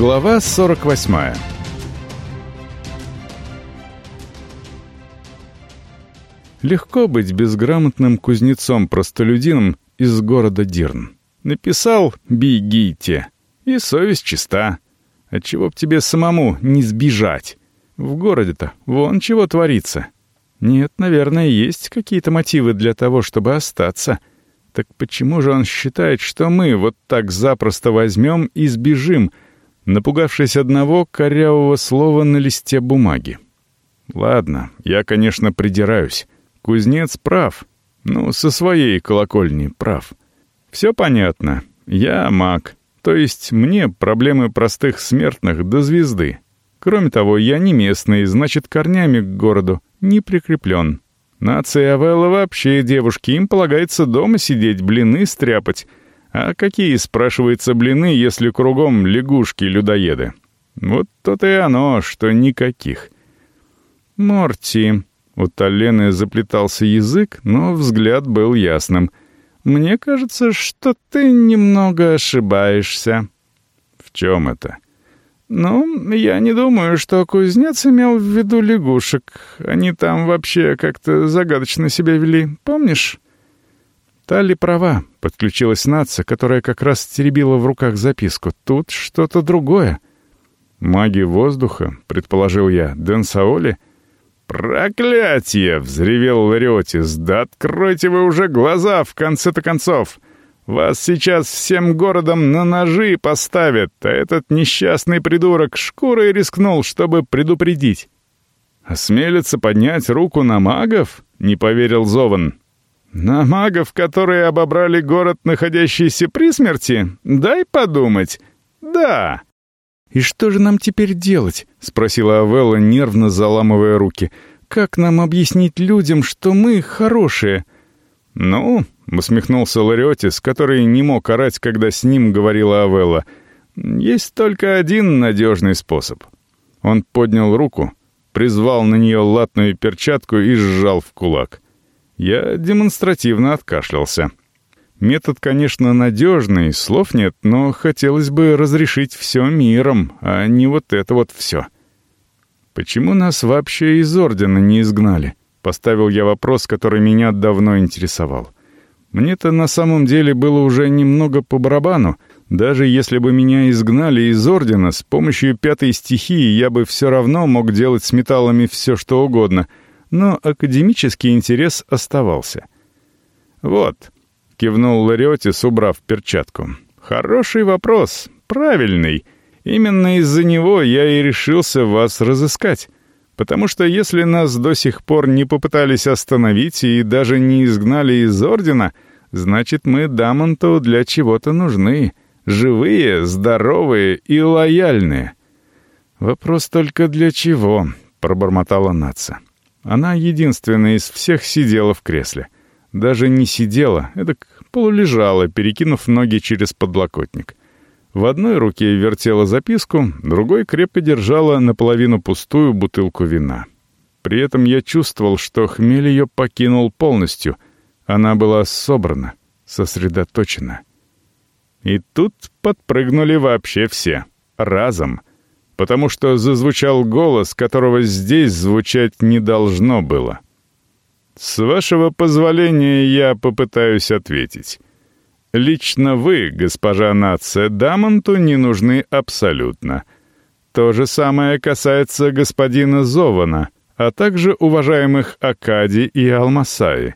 Глава 48 Легко быть безграмотным кузнецом-простолюдином из города Дирн. Написал «бегите», и совесть чиста. Отчего б тебе самому не сбежать? В городе-то вон чего творится. Нет, наверное, есть какие-то мотивы для того, чтобы остаться. Так почему же он считает, что мы вот так запросто возьмем и сбежим, напугавшись одного корявого слова на листе бумаги? Ладно, я, конечно, придираюсь. Кузнец прав. Ну, со своей колокольни прав. Все понятно. Я маг. То есть мне проблемы простых смертных до звезды. Кроме того, я не местный, значит, корнями к городу не прикреплен. Нация Авелла вообще девушки, им полагается дома сидеть, блины стряпать. А какие, спрашивается, блины, если кругом лягушки-людоеды? Вот то-то и оно, что никаких. Морти. У Талены заплетался язык, но взгляд был ясным. Мне кажется, что ты немного ошибаешься. В чем это? — «Ну, я не думаю, что кузнец имел в виду лягушек. Они там вообще как-то загадочно себя вели, помнишь?» Тали права, подключилась нация, которая как раз теребила в руках записку. «Тут что-то другое». «Маги воздуха», — предположил я, — «Дэн Саоли?» «Проклятие!» — взревел Лариотис. «Да откройте вы уже глаза, в конце-то концов!» Вас сейчас всем городом на ножи поставят, а этот несчастный придурок шкурой рискнул, чтобы предупредить». «Осмелится поднять руку на магов?» — не поверил Зован. «На магов, которые обобрали город, находящийся при смерти? Дай подумать. Да». «И что же нам теперь делать?» — спросила Авелла, нервно заламывая руки. «Как нам объяснить людям, что мы хорошие?» «Ну, Усмехнулся Лариотис, который не мог орать, когда с ним говорила Авелла. «Есть только один надежный способ». Он поднял руку, призвал на нее латную перчатку и сжал в кулак. Я демонстративно откашлялся. Метод, конечно, надежный, слов нет, но хотелось бы разрешить все миром, а не вот это вот все. «Почему нас вообще из Ордена не изгнали?» — поставил я вопрос, который меня давно интересовал. — мне-то на самом деле было уже немного по барабану. Даже если бы меня изгнали из Ордена, с помощью пятой стихии я бы все равно мог делать с металлами все, что угодно. Но академический интерес оставался. «Вот», — кивнул Лариотис, убрав перчатку. «Хороший вопрос. Правильный. Именно из-за него я и решился вас разыскать». Потому что если нас до сих пор не попытались остановить и даже не изгнали из Ордена, значит, мы Дамонту для чего-то нужны. Живые, здоровые и лояльные. «Вопрос только для чего?» — пробормотала Наца. Она единственная из всех сидела в кресле. Даже не сидела, это полулежала, перекинув ноги через подлокотник. В одной руке вертела записку, другой крепко держала наполовину пустую бутылку вина. При этом я чувствовал, что хмель ее покинул полностью. Она была собрана, сосредоточена. И тут подпрыгнули вообще все. Разом. Потому что зазвучал голос, которого здесь звучать не должно было. «С вашего позволения я попытаюсь ответить». Лично вы, госпожа нация, Дамонту не нужны абсолютно. То же самое касается господина Зована, а также уважаемых Акади и Алмасаи.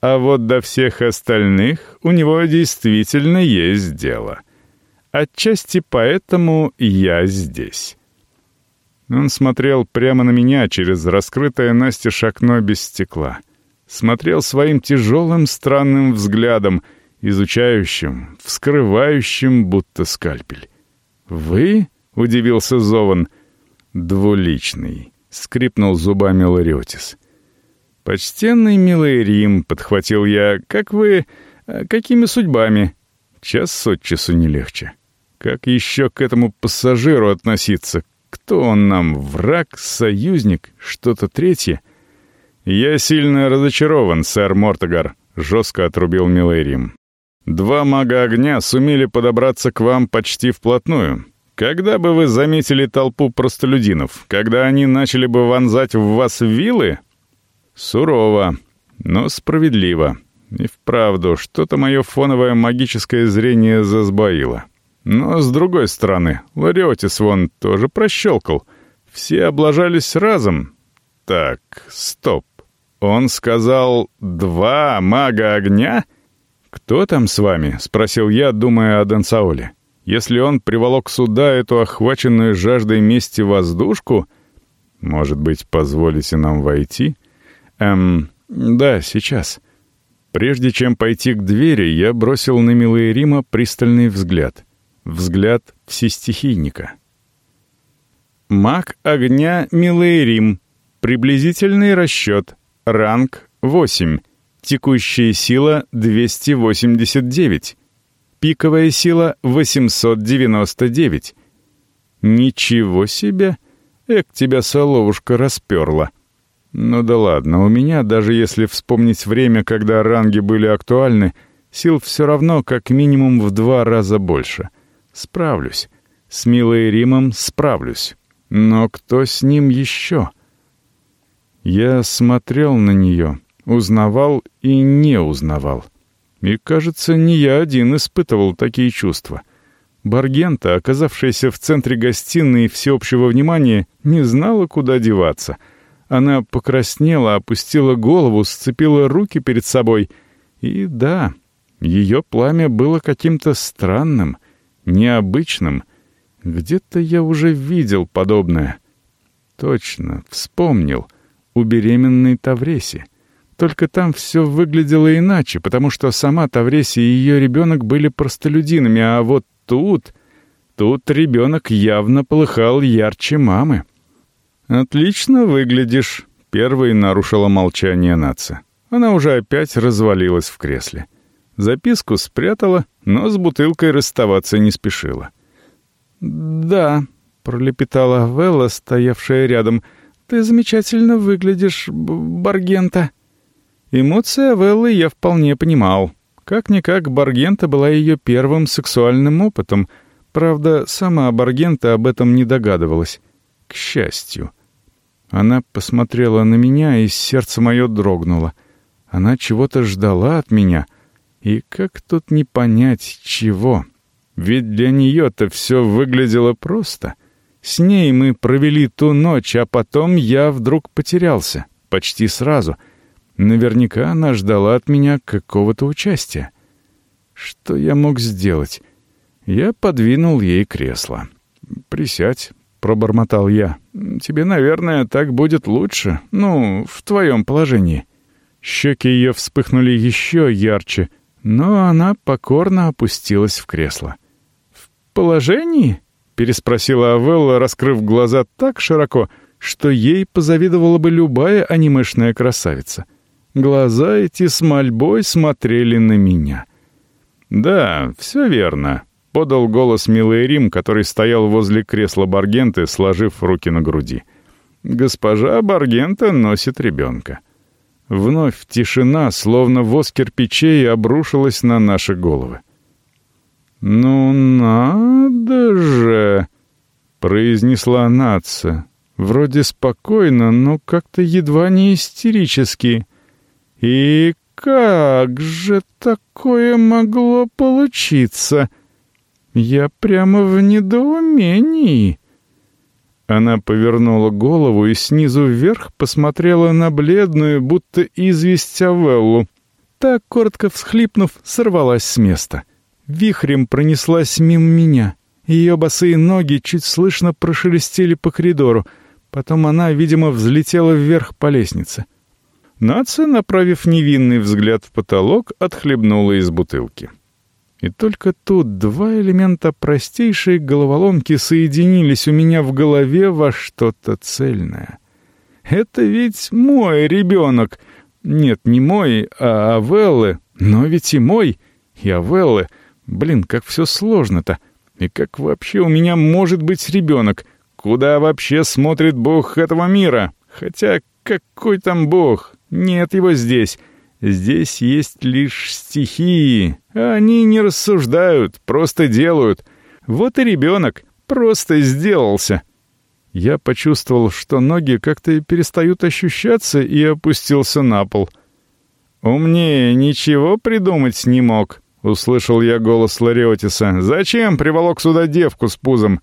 А вот до всех остальных у него действительно есть дело. Отчасти поэтому я здесь». Он смотрел прямо на меня через раскрытое настежь окно без стекла. Смотрел своим тяжелым странным взглядом — изучающим, вскрывающим, будто скальпель. «Вы?» — удивился Зован. «Двуличный», — скрипнул зубами Лариотис. «Почтенный милый Рим», — подхватил я, — «как вы... Э, какими судьбами?» Час от часу не легче. Как еще к этому пассажиру относиться? Кто он нам, враг, союзник, что-то третье? «Я сильно разочарован, сэр Мортогар», — жестко отрубил Милый Рим. Два мага огня сумели подобраться к вам почти вплотную. Когда бы вы заметили толпу простолюдинов? Когда они начали бы вонзать в вас вилы? Сурово, но справедливо. И вправду, что-то мое фоновое магическое зрение засбоило. Но, с другой стороны, Лариотис вон тоже прощелкал. Все облажались разом. Так, стоп. Он сказал «два мага огня»? «Кто там с вами?» — спросил я, думая о Дансаоле. «Если он приволок сюда эту охваченную жаждой мести воздушку, может быть, позволите нам войти?» «Эм, да, сейчас». Прежде чем пойти к двери, я бросил на милые Рима пристальный взгляд. Взгляд всестихийника. Маг огня Милый Рим. Приблизительный расчет. Ранг 8. Текущая сила 289. Пиковая сила 899. Ничего себе! Эк, тебя соловушка расперла. Ну да ладно, у меня, даже если вспомнить время, когда ранги были актуальны, сил все равно как минимум в два раза больше. Справлюсь. С милой Римом справлюсь. Но кто с ним еще? Я смотрел на нее, узнавал и не узнавал. И, кажется, не я один испытывал такие чувства. Баргента, оказавшаяся в центре гостиной всеобщего внимания, не знала, куда деваться — она покраснела, опустила голову, сцепила руки перед собой. И да, ее пламя было каким-то странным, необычным. Где-то я уже видел подобное. Точно, вспомнил. У беременной Тавреси. Только там все выглядело иначе, потому что сама Тавреси и ее ребенок были простолюдинами, а вот тут... Тут ребенок явно полыхал ярче мамы. «Отлично выглядишь», — первой нарушила молчание Наца. Она уже опять развалилась в кресле. Записку спрятала, но с бутылкой расставаться не спешила. «Да», — пролепетала Велла, стоявшая рядом, — «ты замечательно выглядишь, Баргента». Эмоция Веллы я вполне понимал. Как-никак Баргента была ее первым сексуальным опытом. Правда, сама Баргента об этом не догадывалась. К счастью. Она посмотрела на меня, и сердце мое дрогнуло. Она чего-то ждала от меня. И как тут не понять, чего? Ведь для нее-то все выглядело просто. С ней мы провели ту ночь, а потом я вдруг потерялся. Почти сразу. Наверняка она ждала от меня какого-то участия. Что я мог сделать? Я подвинул ей кресло. «Присядь, пробормотал я. «Тебе, наверное, так будет лучше. Ну, в твоем положении». Щеки ее вспыхнули еще ярче, но она покорно опустилась в кресло. «В положении?» — переспросила Авелла, раскрыв глаза так широко, что ей позавидовала бы любая анимешная красавица. Глаза эти с мольбой смотрели на меня. «Да, все верно», подал голос милый Рим, который стоял возле кресла Баргенты, сложив руки на груди. «Госпожа Баргента носит ребенка». Вновь тишина, словно воз кирпичей, обрушилась на наши головы. «Ну надо же!» — произнесла нация. Вроде спокойно, но как-то едва не истерически. «И как же такое могло получиться?» Я прямо в недоумении. Она повернула голову и снизу вверх посмотрела на бледную, будто известь Авеллу. Так, коротко всхлипнув, сорвалась с места. Вихрем пронеслась мимо меня. Ее босые ноги чуть слышно прошелестели по коридору. Потом она, видимо, взлетела вверх по лестнице. Нация, направив невинный взгляд в потолок, отхлебнула из бутылки. И только тут два элемента простейшей головоломки соединились у меня в голове во что-то цельное. Это ведь мой ребенок. Нет, не мой, а Авеллы. Но ведь и мой, и Авеллы. Блин, как все сложно-то. И как вообще у меня может быть ребенок? Куда вообще смотрит бог этого мира? Хотя какой там бог? Нет его здесь. Здесь есть лишь стихии, они не рассуждают, просто делают. Вот и ребенок, просто сделался!» Я почувствовал, что ноги как-то перестают ощущаться, и опустился на пол. «Умнее ничего придумать не мог», — услышал я голос Лариотиса. «Зачем приволок сюда девку с пузом?»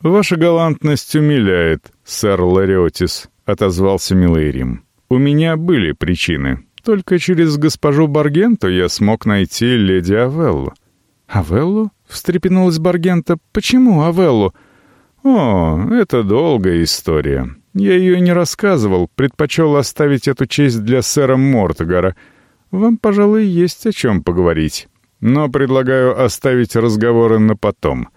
«Ваша галантность умиляет, сэр Лариотис», — отозвался Милейрим. «У меня были причины. Только через госпожу Баргенту я смог найти леди Авеллу». «Авеллу?» — встрепенулась Баргента. «Почему Авеллу?» «О, это долгая история. Я ее не рассказывал, предпочел оставить эту честь для сэра Мортогара. Вам, пожалуй, есть о чем поговорить. Но предлагаю оставить разговоры на потом».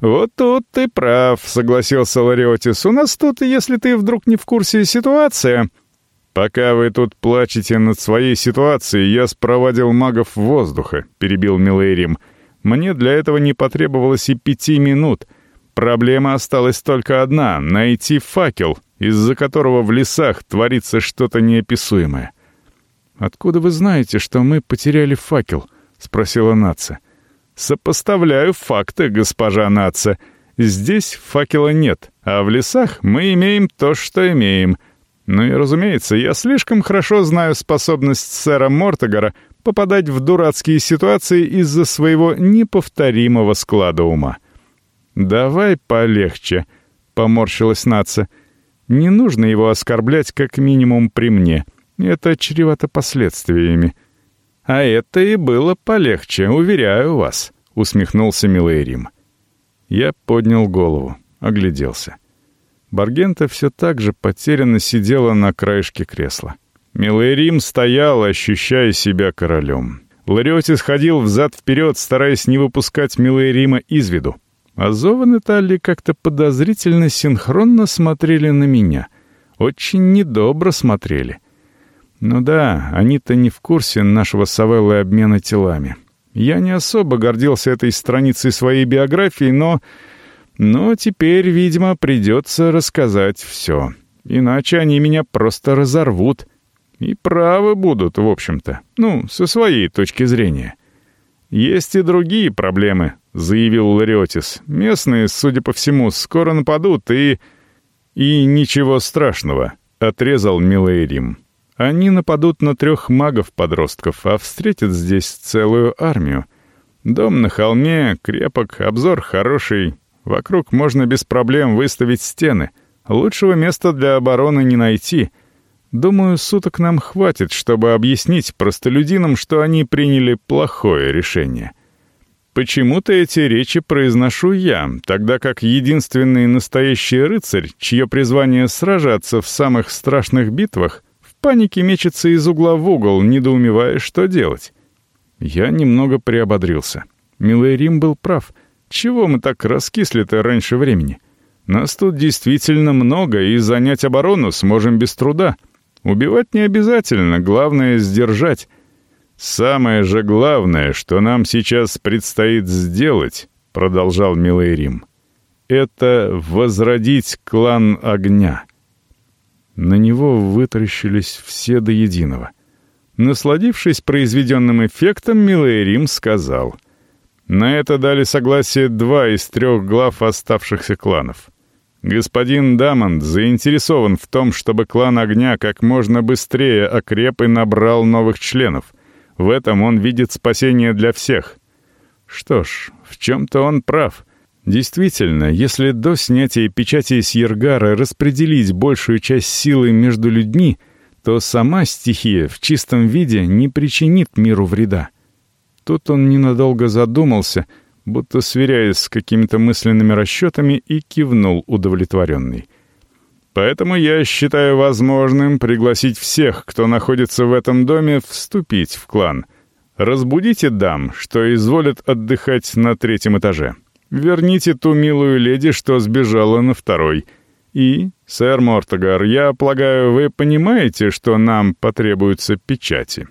«Вот тут ты прав», — согласился Лариотис. «У нас тут, если ты вдруг не в курсе ситуация...» «Пока вы тут плачете над своей ситуацией, я спровадил магов воздуха», — перебил Милейрим. «Мне для этого не потребовалось и пяти минут». Проблема осталась только одна — найти факел, из-за которого в лесах творится что-то неописуемое. «Откуда вы знаете, что мы потеряли факел?» — спросила Наца. «Сопоставляю факты, госпожа Наца. Здесь факела нет, а в лесах мы имеем то, что имеем. Ну и, разумеется, я слишком хорошо знаю способность сэра Мортогара попадать в дурацкие ситуации из-за своего неповторимого склада ума». «Давай полегче», — поморщилась наца. «Не нужно его оскорблять как минимум при мне. Это чревато последствиями». «А это и было полегче, уверяю вас», — усмехнулся Милейрим. Я поднял голову, огляделся. Баргента все так же потерянно сидела на краешке кресла. Милейрим стоял, ощущая себя королем. Лариотис ходил взад-вперед, стараясь не выпускать Милейрима из виду. А Зован и Талли как-то подозрительно синхронно смотрели на меня. Очень недобро смотрели. Ну да, они-то не в курсе нашего с Авеллой обмена телами. Я не особо гордился этой страницей своей биографии, но... Но теперь, видимо, придется рассказать все. Иначе они меня просто разорвут. И правы будут, в общем-то. Ну, со своей точки зрения. Есть и другие проблемы, заявил Лариотис. «Местные, судя по всему, скоро нападут и...» «И ничего страшного», — отрезал Милейрим. «Они нападут на трех магов-подростков, а встретят здесь целую армию. Дом на холме, крепок, обзор хороший. Вокруг можно без проблем выставить стены. Лучшего места для обороны не найти. Думаю, суток нам хватит, чтобы объяснить простолюдинам, что они приняли плохое решение». Почему-то эти речи произношу я, тогда как единственный настоящий рыцарь, чье призвание сражаться в самых страшных битвах, в панике мечется из угла в угол, недоумевая, что делать. Я немного приободрился. Милый Рим был прав. Чего мы так раскисли-то раньше времени? Нас тут действительно много, и занять оборону сможем без труда. Убивать не обязательно, главное — сдержать. «Самое же главное, что нам сейчас предстоит сделать», — продолжал Милый Рим, — «это возродить клан огня». На него вытаращились все до единого. Насладившись произведенным эффектом, Милый Рим сказал. На это дали согласие два из трех глав оставшихся кланов. Господин Дамонд заинтересован в том, чтобы клан огня как можно быстрее окреп и набрал новых членов. В этом он видит спасение для всех. Что ж, в чем-то он прав. Действительно, если до снятия печати Сьергара распределить большую часть силы между людьми, то сама стихия в чистом виде не причинит миру вреда. Тут он ненадолго задумался, будто сверяясь с какими-то мысленными расчетами, и кивнул удовлетворенный. Поэтому я считаю возможным пригласить всех, кто находится в этом доме, вступить в клан. Разбудите дам, что изволят отдыхать на третьем этаже. Верните ту милую леди, что сбежала на второй. И, сэр Мортогар, я полагаю, вы понимаете, что нам потребуются печати?»